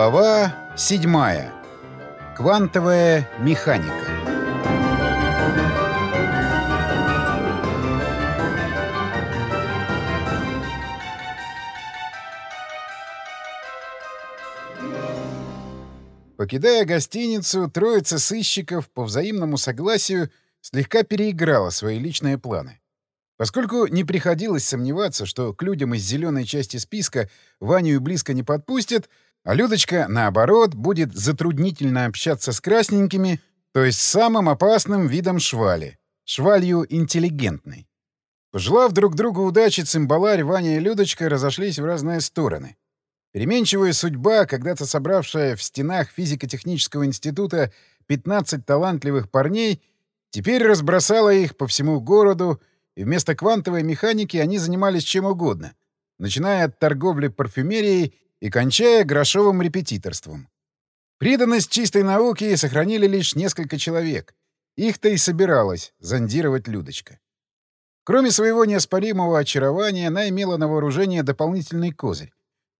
Глава 7. Квантовая механика. Покидая гостиницу, троица сыщиков по взаимному согласию слегка переиграла свои личные планы. Поскольку не приходилось сомневаться, что к людям из зеленой части списка Ваню и близко не подпустят, а Людочка, наоборот, будет затруднительно общаться с красненькими, то есть самым опасным видом швали — швалью интеллигентной. Пожелав друг другу удачи, цимбаларь, Ваня и Людочка разошлись в разные стороны. Переменчивая судьба, когда-то собравшая в стенах физико-технического института 15 талантливых парней, теперь разбросала их по всему городу, и вместо квантовой механики они занимались чем угодно, начиная от торговли парфюмерией и кончая грошовым репетиторством. Преданность чистой науке сохранили лишь несколько человек. Их-то и собиралась зондировать Людочка. Кроме своего неоспоримого очарования, она имела на вооружение дополнительный козырь,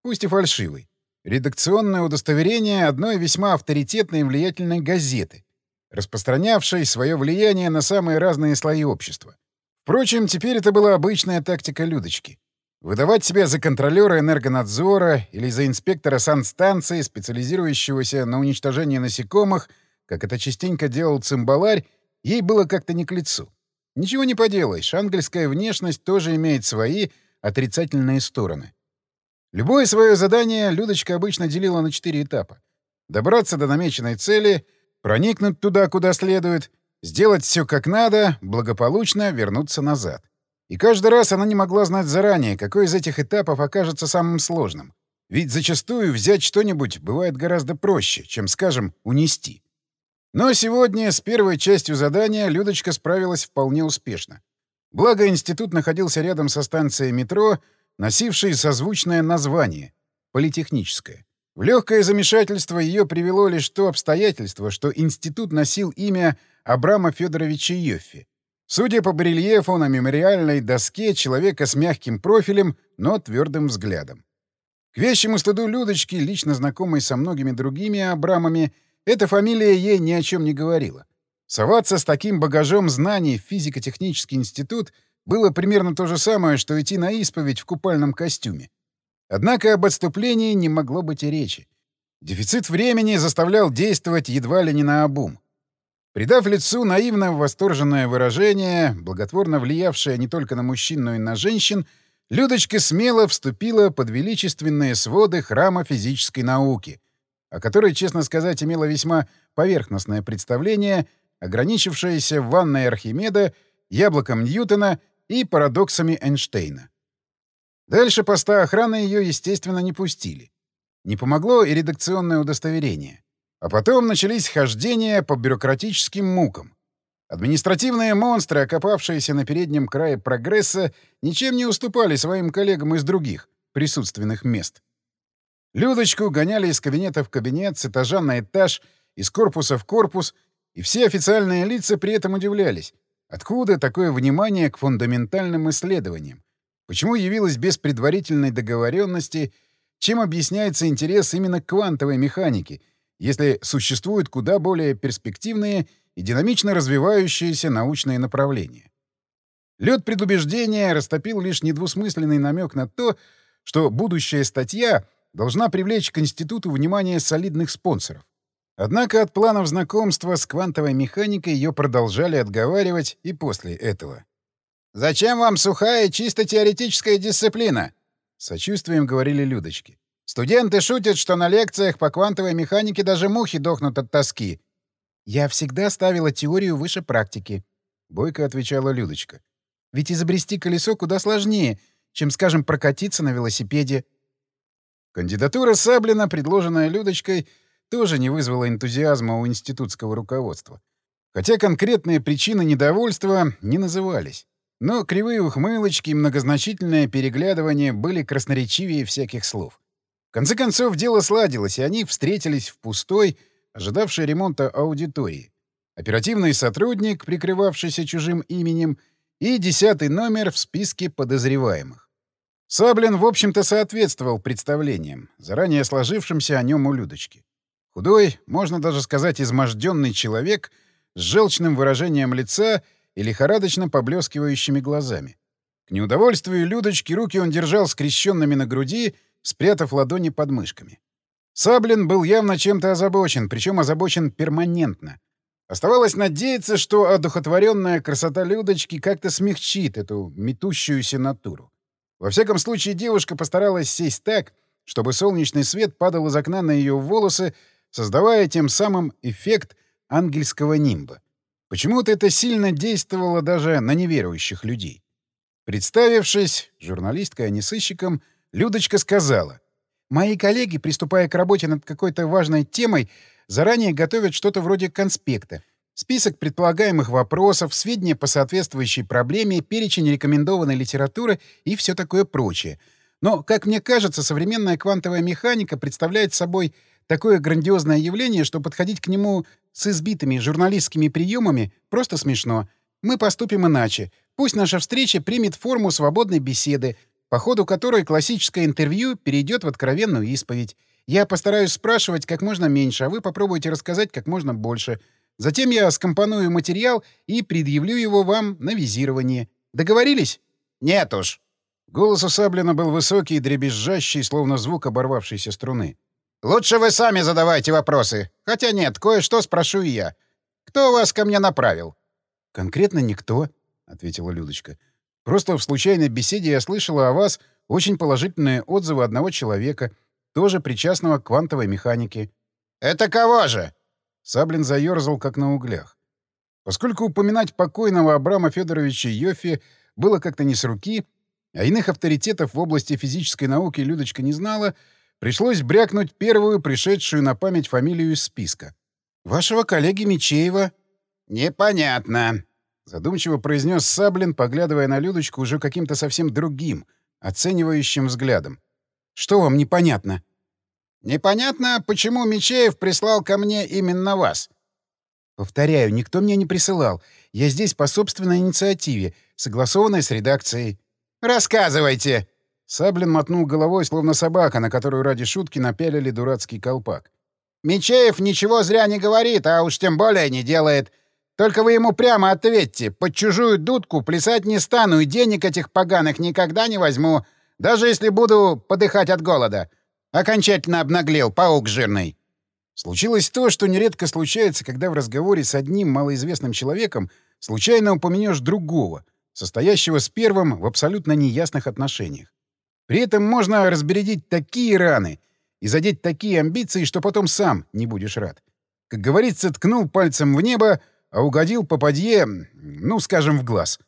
пусть и фальшивый. Редакционное удостоверение одной весьма авторитетной и влиятельной газеты, распространявшей свое влияние на самые разные слои общества. Впрочем, теперь это была обычная тактика Людочки. Выдавать себя за контролера энергонадзора или за инспектора санстанции, специализирующегося на уничтожении насекомых, как это частенько делал цимбаларь, ей было как-то не к лицу. Ничего не поделаешь, ангельская внешность тоже имеет свои отрицательные стороны. Любое свое задание Людочка обычно делила на четыре этапа. Добраться до намеченной цели, проникнуть туда, куда следует, сделать все как надо, благополучно вернуться назад. И каждый раз она не могла знать заранее, какой из этих этапов окажется самым сложным. Ведь зачастую взять что-нибудь бывает гораздо проще, чем, скажем, унести. Но сегодня с первой частью задания Людочка справилась вполне успешно. Благо, институт находился рядом со станцией метро, носившей созвучное название — политехническое. В легкое замешательство ее привело лишь то обстоятельство, что институт носил имя Абрама Федоровича Йоффи, Судя по барельефу на мемориальной доске, человека с мягким профилем, но твердым взглядом. К вещему стыду Людочки, лично знакомой со многими другими Абрамами, эта фамилия ей ни о чем не говорила. Соваться с таким багажом знаний в физико-технический институт было примерно то же самое, что идти на исповедь в купальном костюме. Однако об отступлении не могло быть и речи. Дефицит времени заставлял действовать едва ли не наобум. Придав лицу наивно восторженное выражение, благотворно влиявшее не только на мужчин, но и на женщин, Людочка смело вступила под величественные своды храма физической науки, о которой, честно сказать, имела весьма поверхностное представление, ограничившееся ванной Архимеда, яблоком Ньютона и парадоксами Эйнштейна. Дальше поста охраны ее, естественно, не пустили. Не помогло и редакционное удостоверение. А потом начались хождения по бюрократическим мукам. Административные монстры, окопавшиеся на переднем крае прогресса, ничем не уступали своим коллегам из других присутственных мест. Людочку гоняли из кабинета в кабинет, с этажа на этаж, из корпуса в корпус, и все официальные лица при этом удивлялись. Откуда такое внимание к фундаментальным исследованиям? Почему явилось без предварительной договоренности? Чем объясняется интерес именно квантовой механике — если существуют куда более перспективные и динамично развивающиеся научные направления. Лед предубеждения растопил лишь недвусмысленный намек на то, что будущая статья должна привлечь к институту внимание солидных спонсоров. Однако от планов знакомства с квантовой механикой ее продолжали отговаривать и после этого. «Зачем вам сухая, чисто теоретическая дисциплина?» — сочувствием говорили Людочки. Студенты шутят, что на лекциях по квантовой механике даже мухи дохнут от тоски. «Я всегда ставила теорию выше практики», — бойко отвечала Людочка. «Ведь изобрести колесо куда сложнее, чем, скажем, прокатиться на велосипеде». Кандидатура Саблина, предложенная Людочкой, тоже не вызвала энтузиазма у институтского руководства. Хотя конкретные причины недовольства не назывались. Но кривые ухмылочки и многозначительное переглядывание были красноречивее всяких слов. В конце концов, дело сладилось, и они встретились в пустой, ожидавшей ремонта аудитории. Оперативный сотрудник, прикрывавшийся чужим именем, и десятый номер в списке подозреваемых. Саблин, в общем-то, соответствовал представлениям, заранее сложившимся о нем у Людочки. Худой, можно даже сказать, изможденный человек с желчным выражением лица и лихорадочно поблескивающими глазами. К неудовольствию Людочки руки он держал скрещенными на груди, спрятав ладони под мышками. Саблин был явно чем-то озабочен, причем озабочен перманентно. Оставалось надеяться, что одухотворенная красота Людочки как-то смягчит эту метущуюся натуру. Во всяком случае, девушка постаралась сесть так, чтобы солнечный свет падал из окна на ее волосы, создавая тем самым эффект ангельского нимба. Почему-то это сильно действовало даже на неверующих людей. Представившись журналисткой, а не сыщиком, Людочка сказала, «Мои коллеги, приступая к работе над какой-то важной темой, заранее готовят что-то вроде конспекта. Список предполагаемых вопросов, сведения по соответствующей проблеме, перечень рекомендованной литературы и все такое прочее. Но, как мне кажется, современная квантовая механика представляет собой такое грандиозное явление, что подходить к нему с избитыми журналистскими приемами просто смешно. Мы поступим иначе. Пусть наша встреча примет форму свободной беседы, по ходу которой классическое интервью перейдет в откровенную исповедь. Я постараюсь спрашивать как можно меньше, а вы попробуйте рассказать как можно больше — Затем я скомпоную материал и предъявлю его вам на визирование. Договорились? Нет уж. Голос у Саблина был высокий и дребезжащий, словно звук оборвавшейся струны. Лучше вы сами задавайте вопросы. Хотя нет, кое-что спрошу и я. Кто вас ко мне направил? Конкретно никто, ответила Людочка. Просто в случайной беседе я слышала о вас очень положительные отзывы одного человека, тоже причастного к квантовой механике. Это кого же? Саблин заерзал, как на углях. Поскольку упоминать покойного Абрама Федоровича Йоффи было как-то не с руки, а иных авторитетов в области физической науки Людочка не знала, пришлось брякнуть первую пришедшую на память фамилию из списка. «Вашего коллеги Мичеева». «Непонятно», — задумчиво произнес Саблин, поглядывая на Людочку уже каким-то совсем другим, оценивающим взглядом. «Что вам непонятно?» Непонятно, почему Мичеев прислал ко мне именно вас. Повторяю, никто меня не присылал. Я здесь по собственной инициативе, согласованной с редакцией. Рассказывайте. Саблин мотнул головой, словно собака, на которую ради шутки напялили дурацкий колпак. Мичеев ничего зря не говорит, а уж тем более не делает. Только вы ему прямо ответьте. Под чужую дудку плясать не стану и денег этих поганых никогда не возьму, даже если буду подыхать от голода. Окончательно обнаглел, паук жирный. Случилось то, что нередко случается, когда в разговоре с одним малоизвестным человеком случайно упомянешь другого, состоящего с первым в абсолютно неясных отношениях. При этом можно разбередить такие раны и задеть такие амбиции, что потом сам не будешь рад. Как говорится, ткнул пальцем в небо, а угодил попадье, ну, скажем, в глаз.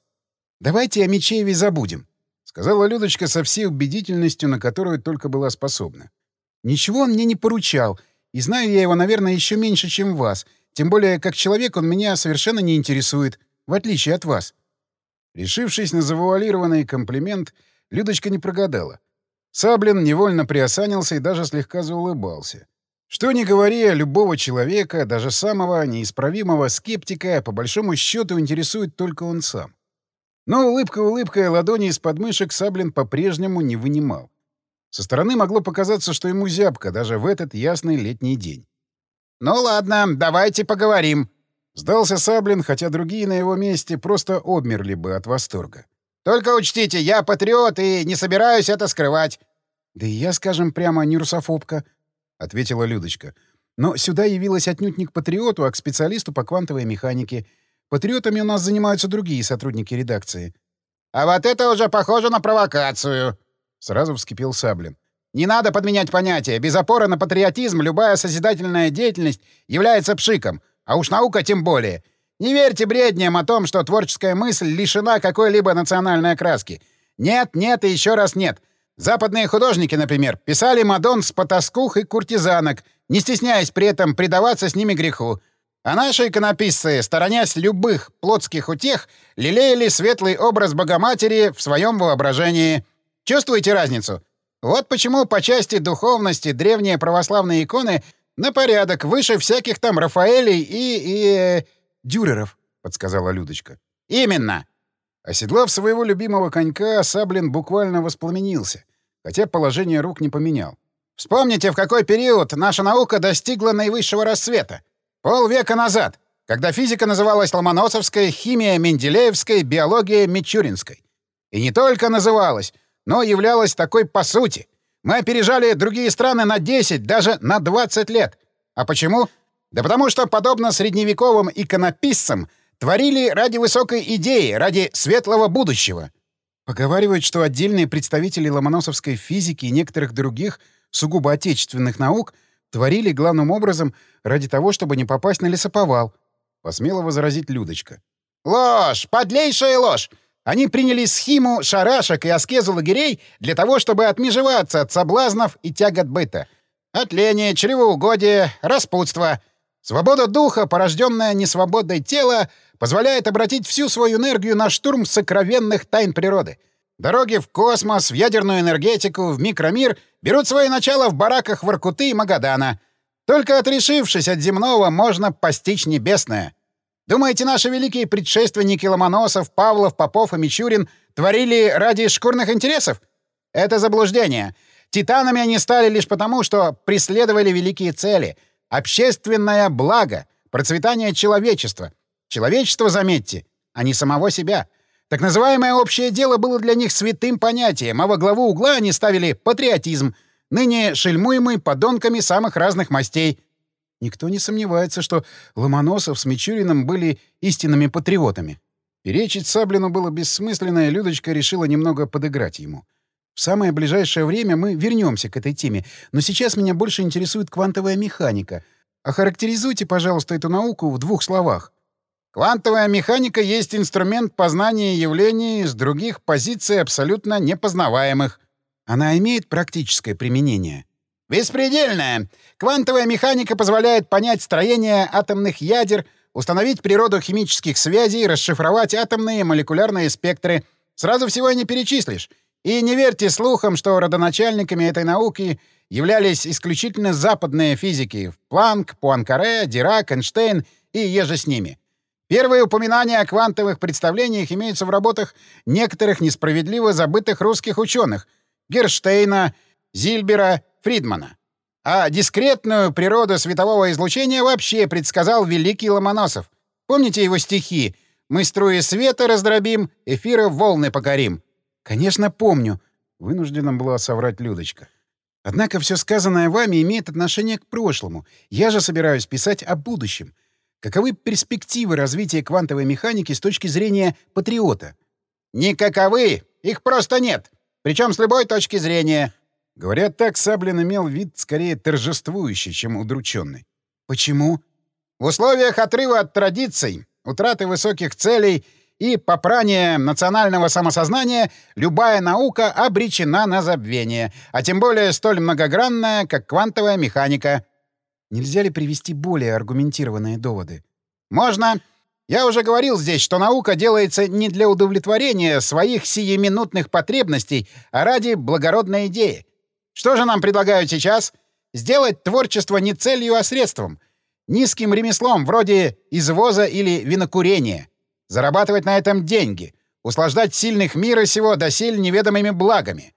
Давайте о Мечееве забудем. — сказала Людочка со всей убедительностью, на которую только была способна. «Ничего он мне не поручал, и знаю я его, наверное, еще меньше, чем вас. Тем более, как человек он меня совершенно не интересует, в отличие от вас». Решившись на завуалированный комплимент, Людочка не прогадала. Саблин невольно приосанился и даже слегка заулыбался. Что ни говори, любого человека, даже самого неисправимого скептика, по большому счету интересует только он сам. Но улыбка улыбкой ладони из подмышек Саблин по-прежнему не вынимал. Со стороны могло показаться, что ему зябко даже в этот ясный летний день. «Ну ладно, давайте поговорим», — сдался Саблин, хотя другие на его месте просто обмерли бы от восторга. «Только учтите, я патриот и не собираюсь это скрывать». «Да и я, скажем прямо, не русофобка», — ответила Людочка. «Но сюда явилась отнюдь не к патриоту, а к специалисту по квантовой механике. Патриотами у нас занимаются другие сотрудники редакции. — А вот это уже похоже на провокацию! — сразу вскипел Саблин. — Не надо подменять понятия. Без опоры на патриотизм любая созидательная деятельность является пшиком, а уж наука тем более. Не верьте бредням о том, что творческая мысль лишена какой-либо национальной окраски. Нет, нет и еще раз нет. Западные художники, например, писали Мадон с потаскух и куртизанок, не стесняясь при этом предаваться с ними греху. А наши иконописцы, сторонясь любых плотских утех, лелеяли светлый образ Богоматери в своем воображении. Чувствуете разницу? Вот почему по части духовности древние православные иконы на порядок выше всяких там Рафаэлей и... и... «Дюреров», — подсказала Людочка. «Именно!» Оседлав своего любимого конька, Саблин буквально воспламенился, хотя положение рук не поменял. Вспомните, в какой период наша наука достигла наивысшего расцвета. Полвека назад, когда физика называлась Ломоносовской, химия Менделеевской, биология Мичуринской. И не только называлась, но являлась такой по сути. Мы опережали другие страны на 10, даже на 20 лет. А почему? Да потому что, подобно средневековым иконописцам, творили ради высокой идеи, ради светлого будущего. Поговаривают, что отдельные представители ломоносовской физики и некоторых других сугубо отечественных наук творили главным образом ради того, чтобы не попасть на лесоповал, — посмела возразить Людочка. «Ложь! Подлейшая ложь! Они приняли схему шарашек и аскезу лагерей для того, чтобы отмежеваться от соблазнов и тягот быта. От лени, чревоугодия, распутства. Свобода духа, порожденная несвободой тела, позволяет обратить всю свою энергию на штурм сокровенных тайн природы. Дороги в космос, в ядерную энергетику, в микромир берут свое начало в бараках Воркуты и Магадана. Только отрешившись от земного, можно постичь небесное. Думаете, наши великие предшественники Ломоносов, Павлов, Попов и Мичурин творили ради шкурных интересов? Это заблуждение. Титанами они стали лишь потому, что преследовали великие цели — общественное благо, процветание человечества. Человечество, заметьте, а не самого себя. Так называемое общее дело было для них святым понятием, а во главу угла они ставили патриотизм, ныне шельмуемый подонками самых разных мастей — Никто не сомневается, что Ломоносов с Мичуриным были истинными патриотами. Перечить Саблину было бессмысленно, и Людочка решила немного подыграть ему. В самое ближайшее время мы вернемся к этой теме, но сейчас меня больше интересует квантовая механика. Охарактеризуйте, пожалуйста, эту науку в двух словах. Квантовая механика есть инструмент познания явлений с других позиций абсолютно непознаваемых. Она имеет практическое применение. Беспредельная. Квантовая механика позволяет понять строение атомных ядер, установить природу химических связей, расшифровать атомные и молекулярные спектры. Сразу всего и не перечислишь. И не верьте слухам, что родоначальниками этой науки являлись исключительно западные физики — Планк, Пуанкаре, Дирак, Эйнштейн и еже с ними. Первые упоминания о квантовых представлениях имеются в работах некоторых несправедливо забытых русских ученых — Герштейна, Зильбера Фридмана. А дискретную природу светового излучения вообще предсказал великий Ломоносов. Помните его стихи «Мы струи света раздробим, эфира волны покорим»? «Конечно, помню», — вынуждена была соврать Людочка. «Однако все сказанное вами имеет отношение к прошлому. Я же собираюсь писать о будущем. Каковы перспективы развития квантовой механики с точки зрения патриота?» «Никаковы! Их просто нет. Причем с любой точки зрения. Говорят так, Саблин имел вид скорее торжествующий, чем удрученный. Почему? В условиях отрыва от традиций, утраты высоких целей и попрания национального самосознания любая наука обречена на забвение, а тем более столь многогранная, как квантовая механика. Нельзя ли привести более аргументированные доводы? Можно. Я уже говорил здесь, что наука делается не для удовлетворения своих сиюминутных потребностей, а ради благородной идеи. Что же нам предлагают сейчас? Сделать творчество не целью, а средством. Низким ремеслом, вроде извоза или винокурения. Зарабатывать на этом деньги. Услаждать сильных мира сего досель неведомыми благами.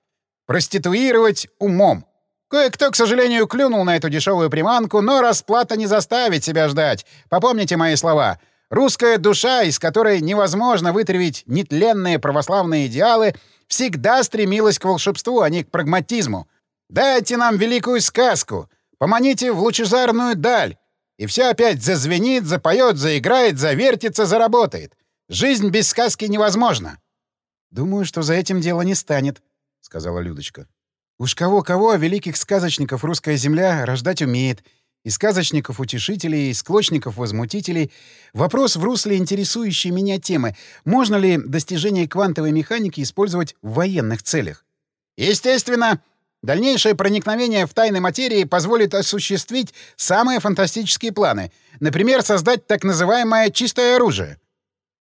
Проституировать умом. Кое-кто, к сожалению, клюнул на эту дешевую приманку, но расплата не заставит себя ждать. Попомните мои слова. Русская душа, из которой невозможно вытравить нетленные православные идеалы, всегда стремилась к волшебству, а не к прагматизму. Дайте нам великую сказку, поманите в лучезарную даль, и все опять зазвенит, запоет, заиграет, завертится, заработает. Жизнь без сказки невозможна. — Думаю, что за этим дело не станет, — сказала Людочка. — Уж кого-кого, а великих сказочников русская земля рождать умеет. И сказочников-утешителей, и склочников-возмутителей. Вопрос в русле интересующей меня темы. Можно ли достижение квантовой механики использовать в военных целях? — Естественно. Дальнейшее проникновение в тайны материи позволит осуществить самые фантастические планы. Например, создать так называемое «чистое оружие».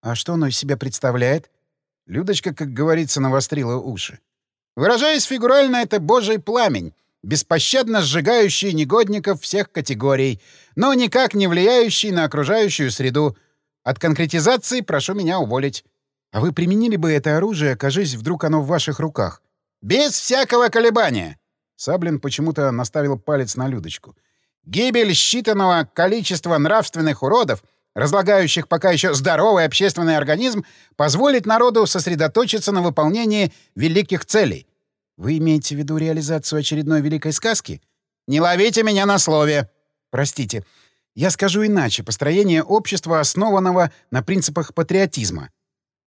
А что оно из себя представляет? Людочка, как говорится, навострила уши. Выражаясь фигурально, это божий пламень, беспощадно сжигающий негодников всех категорий, но никак не влияющий на окружающую среду. От конкретизации прошу меня уволить. А вы применили бы это оружие, окажись вдруг оно в ваших руках? Без всякого колебания. Саблин почему-то наставил палец на Людочку. Гибель считанного количества нравственных уродов, разлагающих пока еще здоровый общественный организм, позволит народу сосредоточиться на выполнении великих целей. Вы имеете в виду реализацию очередной великой сказки? Не ловите меня на слове. Простите. Я скажу иначе. Построение общества, основанного на принципах патриотизма.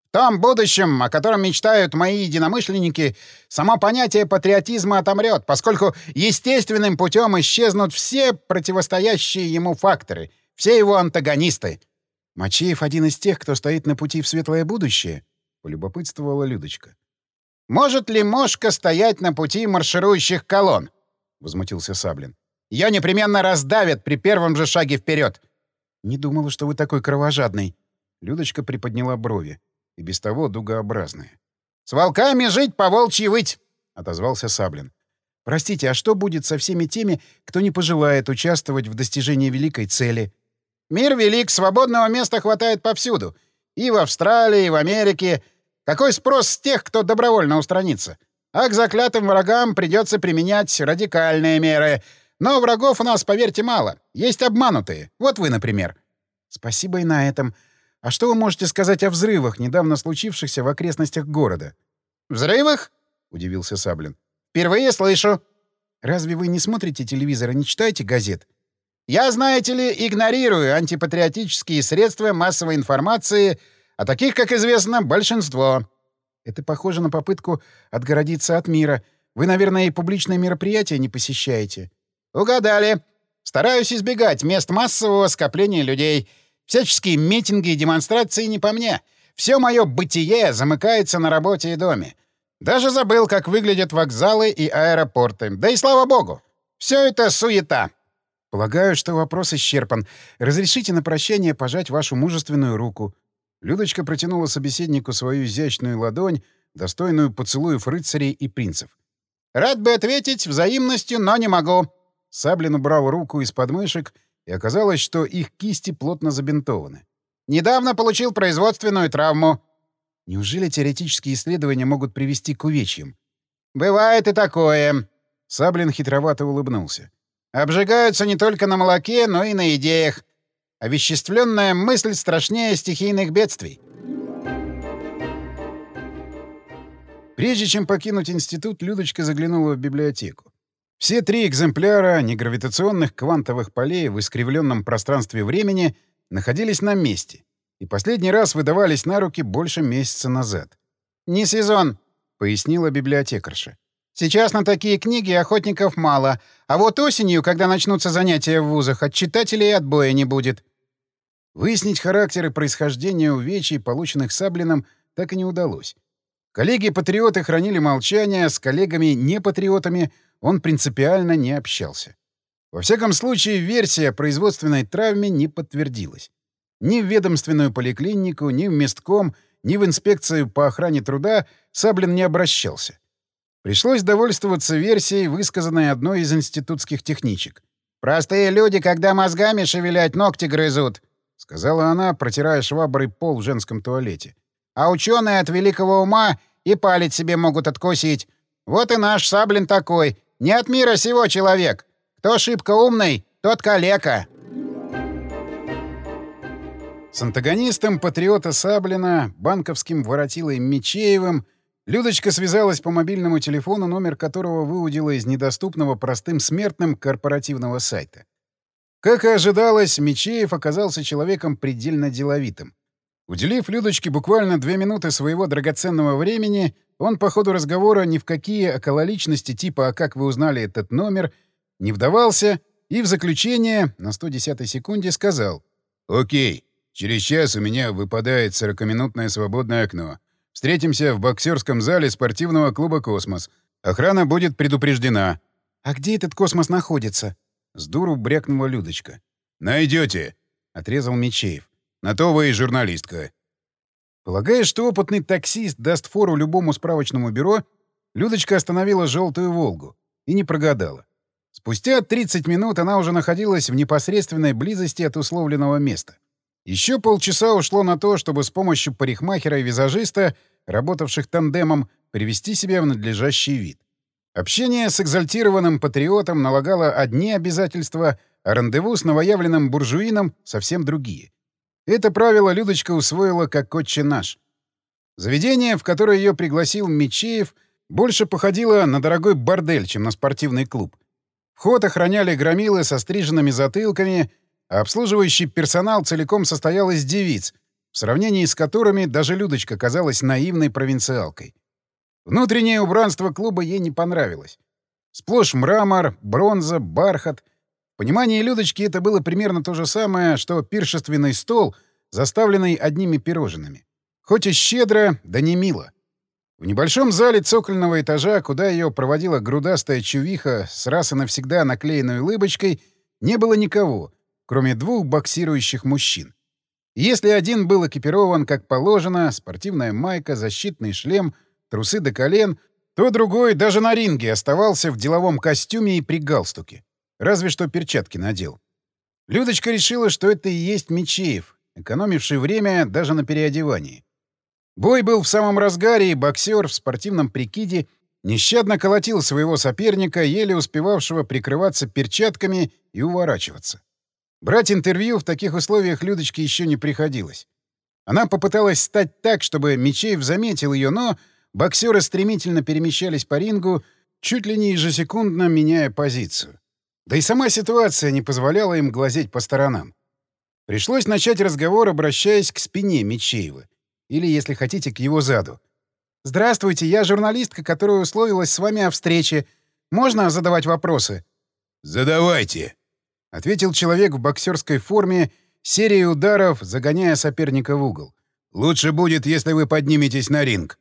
В том будущем, о котором мечтают мои единомышленники, само понятие патриотизма отомрет, поскольку естественным путем исчезнут все противостоящие ему факторы, все его антагонисты. Мачеев один из тех, кто стоит на пути в светлое будущее? — полюбопытствовала Людочка. «Может ли мошка стоять на пути марширующих колонн?» — возмутился Саблин. «Ее непременно раздавят при первом же шаге вперед. «Не думала, что вы такой кровожадный». Людочка приподняла брови и без того дугообразные. «С волками жить, по волчьи выть!» — отозвался Саблин. «Простите, а что будет со всеми теми, кто не пожелает участвовать в достижении великой цели?» «Мир велик, свободного места хватает повсюду. И в Австралии, и в Америке. Какой спрос с тех, кто добровольно устранится? А к заклятым врагам придется применять радикальные меры. Но врагов у нас, поверьте, мало. Есть обманутые. Вот вы, например». «Спасибо и на этом. А что вы можете сказать о взрывах, недавно случившихся в окрестностях города? Взрывах? удивился Саблин. Впервые слышу. Разве вы не смотрите телевизор и не читаете газет? Я, знаете ли, игнорирую антипатриотические средства массовой информации, а таких, как известно, большинство. Это похоже на попытку отгородиться от мира. Вы, наверное, и публичные мероприятия не посещаете. Угадали. Стараюсь избегать мест массового скопления людей — Всяческие митинги и демонстрации не по мне. Все мое бытие замыкается на работе и доме. Даже забыл, как выглядят вокзалы и аэропорты. Да и слава богу. Все это суета. Полагаю, что вопрос исчерпан. Разрешите на прощание пожать вашу мужественную руку. Людочка протянула собеседнику свою изящную ладонь, достойную поцелуев рыцарей и принцев. «Рад бы ответить взаимностью, но не могу». Саблин убрал руку из подмышек и оказалось, что их кисти плотно забинтованы. «Недавно получил производственную травму». Неужели теоретические исследования могут привести к увечьям? «Бывает и такое». Саблин хитровато улыбнулся. «Обжигаются не только на молоке, но и на идеях. Овеществленная мысль страшнее стихийных бедствий». Прежде чем покинуть институт, Людочка заглянула в библиотеку. Все три экземпляра негравитационных квантовых полей в искривленном пространстве времени находились на месте и последний раз выдавались на руки больше месяца назад. «Не сезон», — пояснила библиотекарша. «Сейчас на такие книги охотников мало, а вот осенью, когда начнутся занятия в вузах, от читателей отбоя не будет». Выяснить характер и происхождение увечий, полученных Саблиным, так и не удалось. Коллеги-патриоты хранили молчание, с коллегами-непатриотами — он принципиально не общался. Во всяком случае, версия производственной травме не подтвердилась. Ни в ведомственную поликлинику, ни в местком, ни в инспекцию по охране труда Саблин не обращался. Пришлось довольствоваться версией, высказанной одной из институтских техничек. «Простые люди, когда мозгами шевелять, ногти грызут», — сказала она, протирая шваброй пол в женском туалете. «А ученые от великого ума и палец себе могут откусить. Вот и наш Саблин такой, не от мира сего человек. Кто шибко умный, тот калека. С антагонистом патриота Саблина, банковским воротилой Мечеевым, Людочка связалась по мобильному телефону, номер которого выудила из недоступного простым смертным корпоративного сайта. Как и ожидалось, Мечеев оказался человеком предельно деловитым. Уделив Людочке буквально две минуты своего драгоценного времени, он по ходу разговора ни в какие окололичности типа «А как вы узнали этот номер?» не вдавался и в заключение на 110-й секунде сказал «Окей, через час у меня выпадает 40-минутное свободное окно. Встретимся в боксерском зале спортивного клуба «Космос». Охрана будет предупреждена». «А где этот космос находится?» С дуру брякнула Людочка. «Найдете», — отрезал Мечеев. На то вы и журналистка. Полагая, что опытный таксист даст фору любому справочному бюро, Людочка остановила «желтую Волгу» и не прогадала. Спустя 30 минут она уже находилась в непосредственной близости от условленного места. Еще полчаса ушло на то, чтобы с помощью парикмахера и визажиста, работавших тандемом, привести себя в надлежащий вид. Общение с экзальтированным патриотом налагало одни обязательства, а рандеву с новоявленным буржуином — совсем другие. Это правило Людочка усвоила как отче наш. Заведение, в которое ее пригласил Мечеев, больше походило на дорогой бордель, чем на спортивный клуб. Вход охраняли громилы со стриженными затылками, обслуживающий персонал целиком состоял из девиц, в сравнении с которыми даже Людочка казалась наивной провинциалкой. Внутреннее убранство клуба ей не понравилось. Сплошь мрамор, бронза, бархат. В понимании Людочки это было примерно то же самое, что пиршественный стол, заставленный одними пирожными. Хоть и щедро, да не мило. В небольшом зале цокольного этажа, куда ее проводила грудастая чувиха с раз и навсегда наклеенной улыбочкой, не было никого, кроме двух боксирующих мужчин. Если один был экипирован как положено, спортивная майка, защитный шлем, трусы до колен, то другой даже на ринге оставался в деловом костюме и при галстуке. Разве что перчатки надел. Людочка решила, что это и есть Мечеев, экономивший время даже на переодевании. Бой был в самом разгаре, и боксер в спортивном прикиде нещадно колотил своего соперника, еле успевавшего прикрываться перчатками и уворачиваться. Брать интервью в таких условиях Людочке еще не приходилось. Она попыталась стать так, чтобы Мечеев заметил ее, но боксеры стремительно перемещались по рингу, чуть ли не ежесекундно меняя позицию. Да и сама ситуация не позволяла им глазеть по сторонам. Пришлось начать разговор, обращаясь к спине Мечеева. Или, если хотите, к его заду. «Здравствуйте, я журналистка, которая условилась с вами о встрече. Можно задавать вопросы?» «Задавайте», — ответил человек в боксерской форме, серией ударов, загоняя соперника в угол. «Лучше будет, если вы подниметесь на ринг».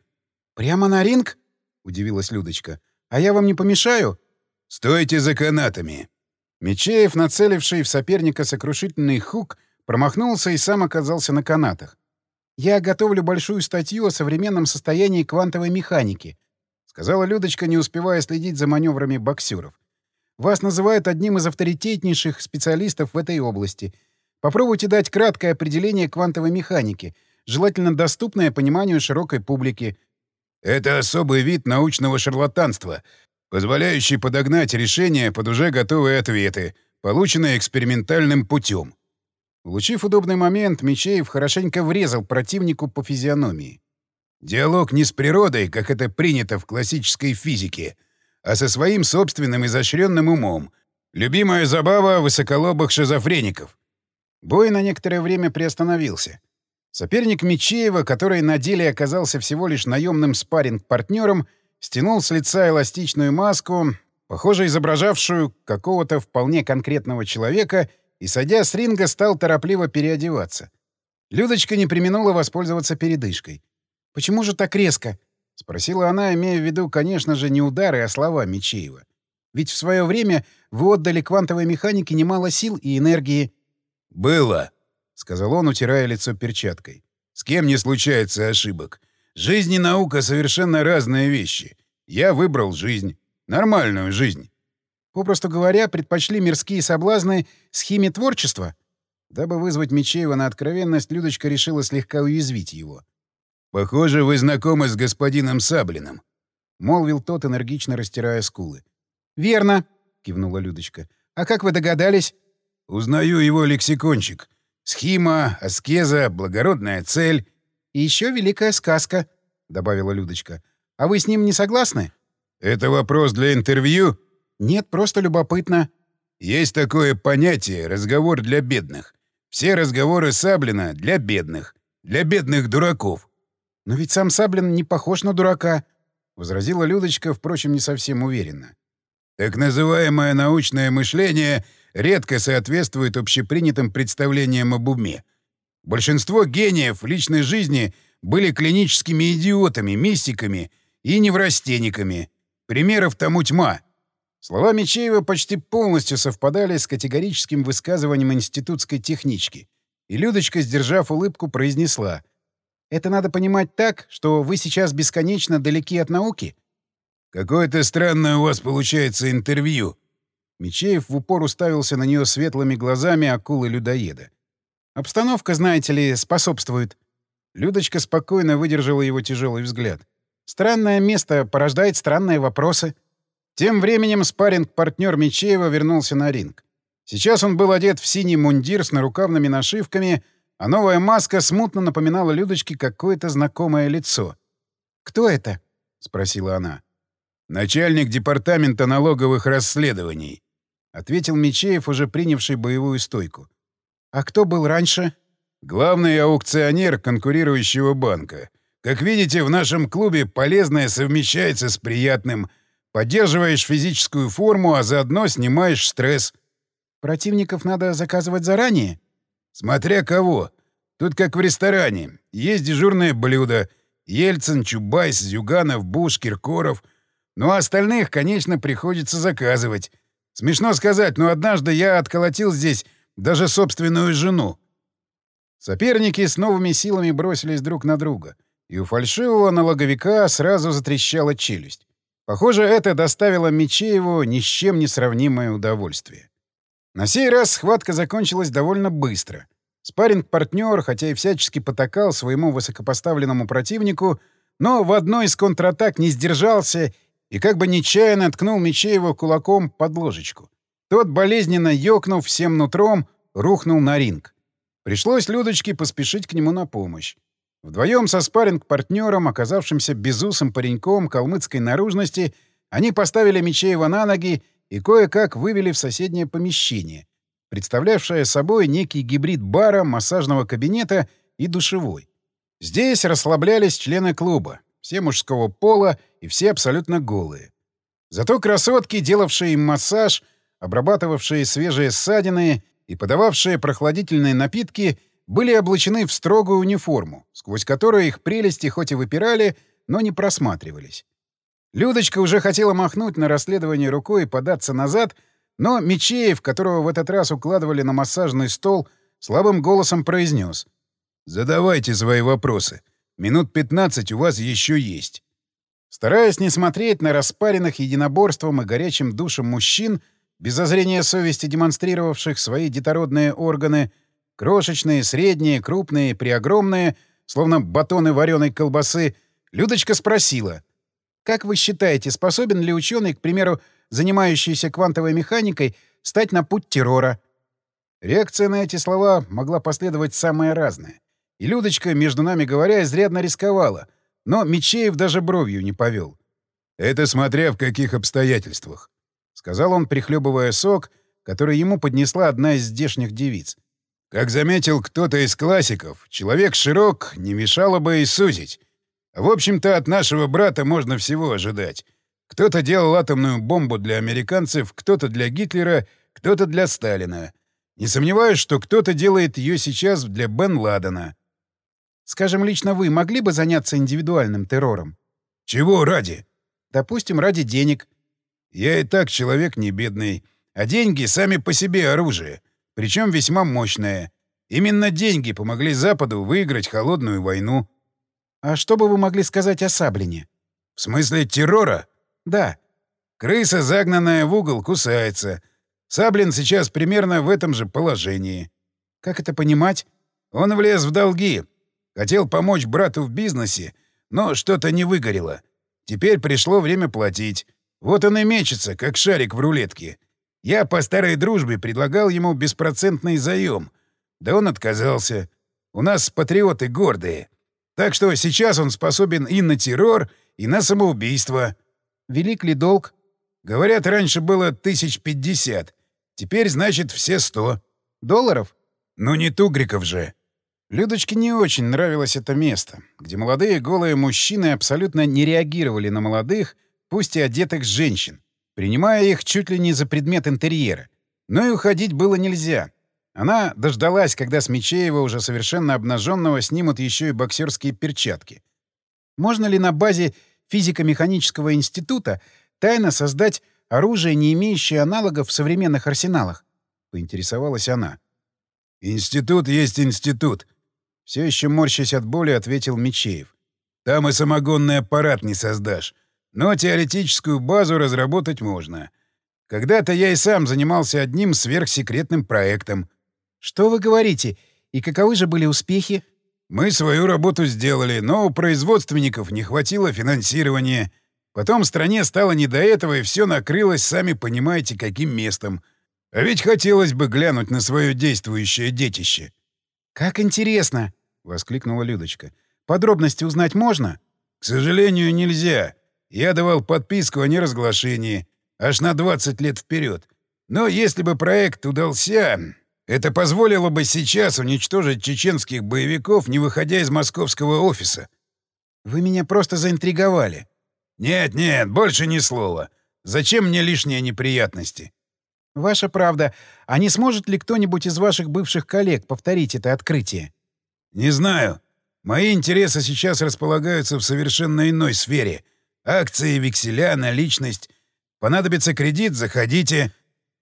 «Прямо на ринг?» — удивилась Людочка. «А я вам не помешаю?» «Стойте за канатами». Мечеев, нацеливший в соперника сокрушительный хук, промахнулся и сам оказался на канатах. «Я готовлю большую статью о современном состоянии квантовой механики», — сказала Людочка, не успевая следить за маневрами боксеров. «Вас называют одним из авторитетнейших специалистов в этой области. Попробуйте дать краткое определение квантовой механики, желательно доступное пониманию широкой публики». «Это особый вид научного шарлатанства, позволяющий подогнать решения под уже готовые ответы, полученные экспериментальным путем. Улучив удобный момент, Мечеев хорошенько врезал противнику по физиономии. «Диалог не с природой, как это принято в классической физике, а со своим собственным изощренным умом. Любимая забава высоколобых шизофреников». Бой на некоторое время приостановился. Соперник Мечеева, который на деле оказался всего лишь наемным спарринг-партнером, стянул с лица эластичную маску, похоже, изображавшую какого-то вполне конкретного человека — и, садя с ринга, стал торопливо переодеваться. Людочка не применула воспользоваться передышкой. «Почему же так резко?» — спросила она, имея в виду, конечно же, не удары, а слова Мечеева. «Ведь в свое время вы отдали квантовой механике немало сил и энергии». «Было», — сказал он, утирая лицо перчаткой. «С кем не случается ошибок? Жизнь и наука — совершенно разные вещи. Я выбрал жизнь. Нормальную жизнь. Попросту говоря, предпочли мирские соблазны схеме творчества? Дабы вызвать Мечеева на откровенность, Людочка решила слегка уязвить его. «Похоже, вы знакомы с господином Саблиным», — молвил тот, энергично растирая скулы. «Верно», — кивнула Людочка. «А как вы догадались?» «Узнаю его лексикончик. Схема, аскеза, благородная цель». «И еще великая сказка», — добавила Людочка. «А вы с ним не согласны?» «Это вопрос для интервью?» «Нет, просто любопытно». «Есть такое понятие — разговор для бедных. Все разговоры Саблина для бедных. Для бедных дураков». «Но ведь сам Саблин не похож на дурака», — возразила Людочка, впрочем, не совсем уверенно. «Так называемое научное мышление редко соответствует общепринятым представлениям об уме. Большинство гениев в личной жизни были клиническими идиотами, мистиками и неврастенниками. Примеров тому тьма. Слова Мечеева почти полностью совпадали с категорическим высказыванием институтской технички. И Людочка, сдержав улыбку, произнесла. «Это надо понимать так, что вы сейчас бесконечно далеки от науки?» «Какое-то странное у вас получается интервью». Мечеев в упор уставился на нее светлыми глазами акулы-людоеда. Обстановка, знаете ли, способствует. Людочка спокойно выдержала его тяжелый взгляд. Странное место порождает странные вопросы. Тем временем спарринг-партнер Мечеева вернулся на ринг. Сейчас он был одет в синий мундир с нарукавными нашивками, а новая маска смутно напоминала Людочке какое-то знакомое лицо. «Кто это?» — спросила она. «Начальник департамента налоговых расследований», — ответил Мечеев, уже принявший боевую стойку. «А кто был раньше?» «Главный аукционер конкурирующего банка. Как видите, в нашем клубе полезное совмещается с приятным. Поддерживаешь физическую форму, а заодно снимаешь стресс. Противников надо заказывать заранее? Смотря кого. Тут как в ресторане. Есть дежурное блюдо. Ельцин, Чубайс, Зюганов, Буш, Киркоров. Ну а остальных, конечно, приходится заказывать. Смешно сказать, но однажды я отколотил здесь даже собственную жену. Соперники с новыми силами бросились друг на друга — и у фальшивого налоговика сразу затрещала челюсть. Похоже, это доставило Мечееву ни с чем не сравнимое удовольствие. На сей раз схватка закончилась довольно быстро. Спарринг-партнер, хотя и всячески потакал своему высокопоставленному противнику, но в одной из контратак не сдержался и как бы нечаянно ткнул Мечеева кулаком под ложечку. Тот, болезненно ёкнув всем нутром, рухнул на ринг. Пришлось Людочке поспешить к нему на помощь. Вдвоем со спарринг-партнером, оказавшимся безусым пареньком калмыцкой наружности, они поставили Мечеева на ноги и кое-как вывели в соседнее помещение, представлявшее собой некий гибрид бара, массажного кабинета и душевой. Здесь расслаблялись члены клуба, все мужского пола и все абсолютно голые. Зато красотки, делавшие им массаж, обрабатывавшие свежие ссадины и подававшие прохладительные напитки, были облачены в строгую униформу, сквозь которую их прелести хоть и выпирали, но не просматривались. Людочка уже хотела махнуть на расследование рукой и податься назад, но Мечеев, которого в этот раз укладывали на массажный стол, слабым голосом произнес. «Задавайте свои вопросы. Минут 15 у вас еще есть». Стараясь не смотреть на распаренных единоборством и горячим душем мужчин, без зазрения совести демонстрировавших свои детородные органы, Крошечные, средние, крупные, преогромные, словно батоны вареной колбасы, Людочка спросила. «Как вы считаете, способен ли ученый, к примеру, занимающийся квантовой механикой, стать на путь террора?» Реакция на эти слова могла последовать самая разная. И Людочка, между нами говоря, изрядно рисковала, но Мичеев даже бровью не повел. «Это смотря в каких обстоятельствах», — сказал он, прихлебывая сок, который ему поднесла одна из здешних девиц. Как заметил кто-то из классиков, человек широк, не мешало бы и сузить. В общем-то, от нашего брата можно всего ожидать. Кто-то делал атомную бомбу для американцев, кто-то для Гитлера, кто-то для Сталина. Не сомневаюсь, что кто-то делает ее сейчас для Бен Ладена. Скажем, лично вы могли бы заняться индивидуальным террором? Чего ради? Допустим, ради денег. Я и так человек не бедный, а деньги сами по себе оружие причем весьма мощное. Именно деньги помогли Западу выиграть холодную войну. А что бы вы могли сказать о Саблине? В смысле террора? Да. Крыса, загнанная в угол, кусается. Саблин сейчас примерно в этом же положении. Как это понимать? Он влез в долги. Хотел помочь брату в бизнесе, но что-то не выгорело. Теперь пришло время платить. Вот он и мечется, как шарик в рулетке. Я по старой дружбе предлагал ему беспроцентный заем. Да он отказался. У нас патриоты гордые. Так что сейчас он способен и на террор, и на самоубийство. Велик ли долг? Говорят, раньше было тысяч пятьдесят. Теперь, значит, все сто. Долларов? Ну не тугриков же. Людочке не очень нравилось это место, где молодые голые мужчины абсолютно не реагировали на молодых, пусть и одетых женщин принимая их чуть ли не за предмет интерьера. Но и уходить было нельзя. Она дождалась, когда с Мечеева, уже совершенно обнаженного, снимут еще и боксерские перчатки. Можно ли на базе физико-механического института тайно создать оружие, не имеющее аналогов в современных арсеналах? — поинтересовалась она. «Институт есть институт», — все еще морщась от боли, ответил Мечеев. «Там и самогонный аппарат не создашь. Но теоретическую базу разработать можно. Когда-то я и сам занимался одним сверхсекретным проектом. Что вы говорите? И каковы же были успехи? Мы свою работу сделали, но у производственников не хватило финансирования. Потом стране стало не до этого, и все накрылось, сами понимаете, каким местом. А ведь хотелось бы глянуть на свое действующее детище. «Как интересно!» — воскликнула Людочка. «Подробности узнать можно?» «К сожалению, нельзя. Я давал подписку о неразглашении. Аж на 20 лет вперед. Но если бы проект удался, это позволило бы сейчас уничтожить чеченских боевиков, не выходя из московского офиса. Вы меня просто заинтриговали. Нет, нет, больше ни слова. Зачем мне лишние неприятности? Ваша правда. А не сможет ли кто-нибудь из ваших бывших коллег повторить это открытие? Не знаю. Мои интересы сейчас располагаются в совершенно иной сфере. Акции, векселя, наличность. Понадобится кредит — заходите.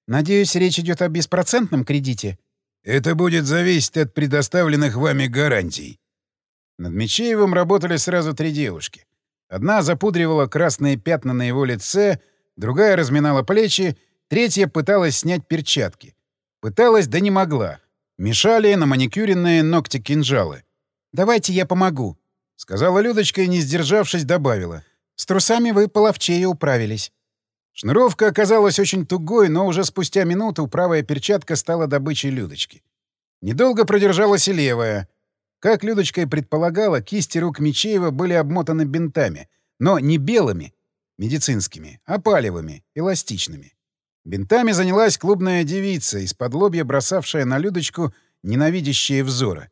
Надеюсь, речь идет о беспроцентном кредите? Это будет зависеть от предоставленных вами гарантий. Над Мечеевым работали сразу три девушки. Одна запудривала красные пятна на его лице, другая разминала плечи, третья пыталась снять перчатки. Пыталась, да не могла. Мешали на маникюренные ногти-кинжалы. «Давайте я помогу», — сказала Людочка и, не сдержавшись, добавила. «С трусами вы половчее управились». Шнуровка оказалась очень тугой, но уже спустя минуту правая перчатка стала добычей Людочки. Недолго продержалась и левая. Как Людочка и предполагала, кисти рук Мичеева были обмотаны бинтами, но не белыми, медицинскими, а палевыми, эластичными. Бинтами занялась клубная девица, из-под лобья бросавшая на Людочку ненавидящие взоры.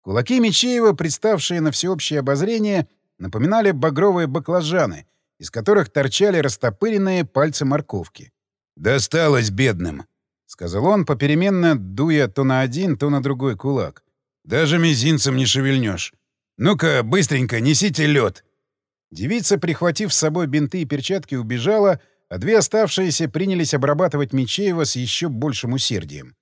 Кулаки Мичеева, представшие на всеобщее обозрение, напоминали багровые баклажаны — из которых торчали растопыренные пальцы морковки. «Досталось бедным», — сказал он, попеременно дуя то на один, то на другой кулак. «Даже мизинцем не шевельнешь. Ну-ка, быстренько, несите лед. Девица, прихватив с собой бинты и перчатки, убежала, а две оставшиеся принялись обрабатывать Мечеева с еще большим усердием.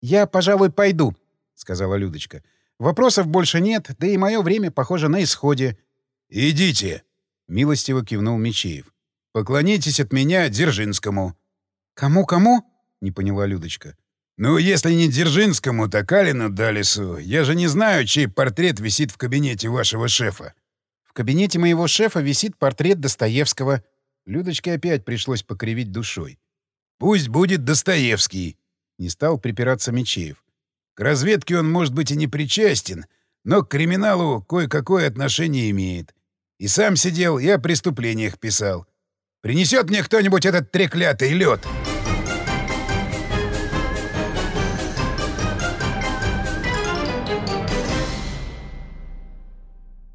«Я, пожалуй, пойду», — сказала Людочка. «Вопросов больше нет, да и мое время, похоже, на исходе». «Идите», — милостиво кивнул Мичеев. «Поклонитесь от меня Дзержинскому». «Кому-кому?» — не поняла Людочка. «Ну, если не Дзержинскому, то Калину Далису. Я же не знаю, чей портрет висит в кабинете вашего шефа». «В кабинете моего шефа висит портрет Достоевского». Людочке опять пришлось покривить душой. «Пусть будет Достоевский», — не стал припираться Мичеев. «К разведке он, может быть, и не причастен, но к криминалу кое-какое отношение имеет. И сам сидел, и о преступлениях писал. Принесет мне кто-нибудь этот треклятый лед.